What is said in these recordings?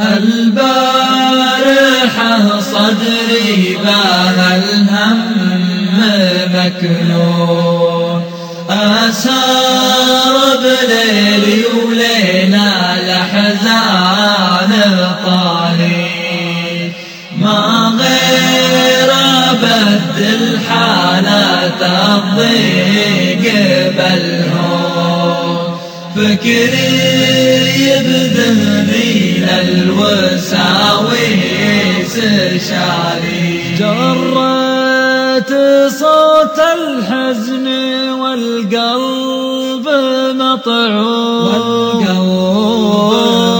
البارحة صدري باه الهم مكنون. أسار بليلي ولينا الأحزان طالي ما غير بدل حالات الضيق بالهون. فكري للوساويس شالي جرت صوت الحزن والقلب مطعون. والقلب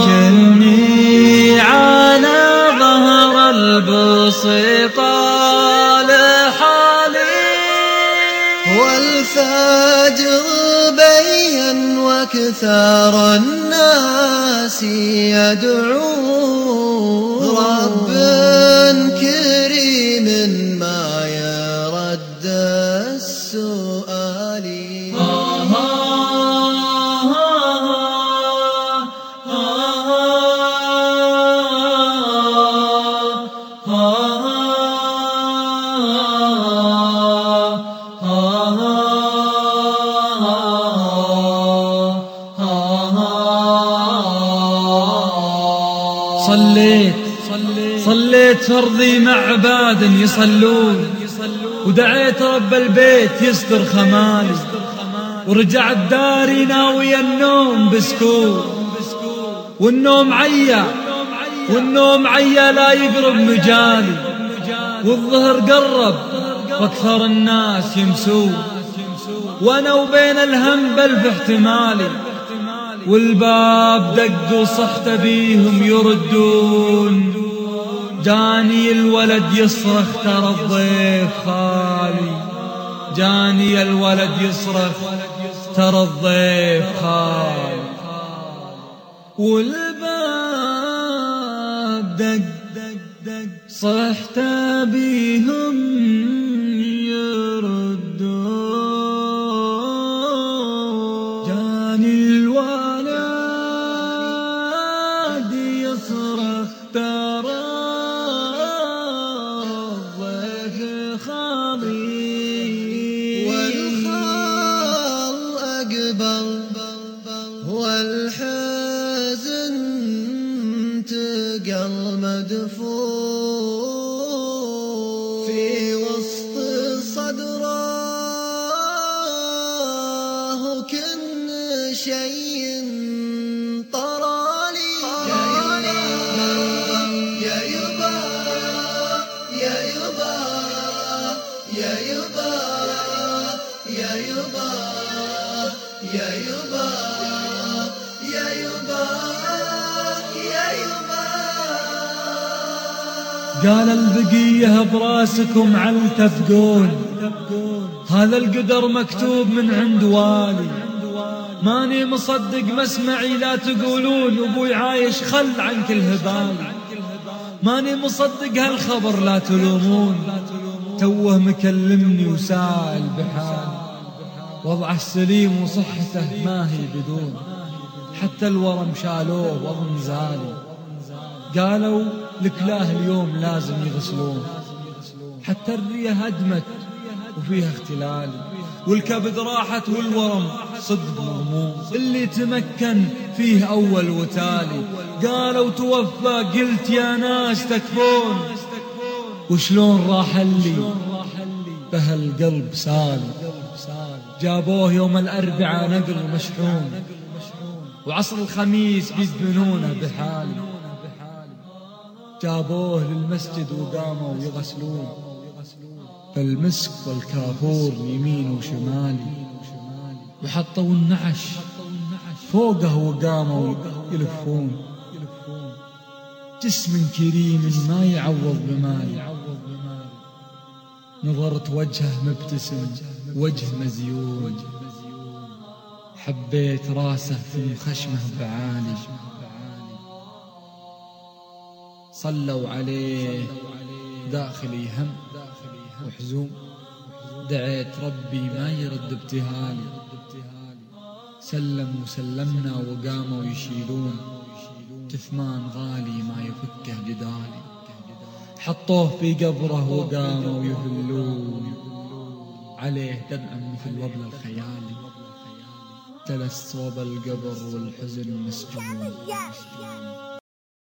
كني على ظهر البسيطة لحالي والفجر بين وكثر الناس يدعو رب كريم ما يرد السؤال صليت صليت فرضي مع عباد يصلون. ودعيت رب البيت يستر خمالي ورجعت داري ناوي النوم بسكون. والنوم عيا والنوم عيا لا يقرب مجالي والظهر قرب وأكثر الناس يمسون. وأنا وبين الهم بلف احتمالي والباب دق وصحت بيهم يردون. جاني الولد يصرخ ترى الضيف خالي. جاني الولد يصرخ ترى الضيف خالي. والباب دق صحت بيهم في وسط صدره كن شيء طرالي. يا يبا يا يبا يا يبا يا يبا يا يبا يا يبا قال البقية براسكم عل تفقون هذا القدر مكتوب من عند والي. ماني مصدق مسمعي لا تقولون أبوي عايش خل عنك الهبال. ماني مصدق هالخبر لا تلومون. توه مكلمني وسائل بحال. وضعه السليم وصحته ما هي بدون. حتى الورم شالوه وضم زالي. قالوا الكلاه اليوم لازم يغسلون. حتى الرية هدمت وفيها اختلالي والكبد راحت والورم صدق مغموم اللي تمكن فيه أول وتالي. قالوا توفى قلت يا ناس تكفون. وشلون راح اللي؟ به القلب سالي جابوه يوم الأربعاء نقل مشحون. وعصر الخميس بيدفنونه بحالي جابوه للمسجد وقاموا يغسلون فالمسك والكافور يمين وشمالي. وحطوا النعش فوقه وقاموا يلفون. جسم كريم ما يعوض بمال نظرت وجهه مبتسم وجه مزيون. حبيت راسه في خشمه بعالي. صلوا عليه. داخلي هم. وحزون دعيت ربي ما يرد ابتهالي. سلم وسلمنا وقاموا يشيلون. جثمان غالي ما يفكه جدالي. حطوه في قبره وقاموا يهلون. عليه دمع مثل وبل الخيالي جلس صوب القبر والحزن مسجون.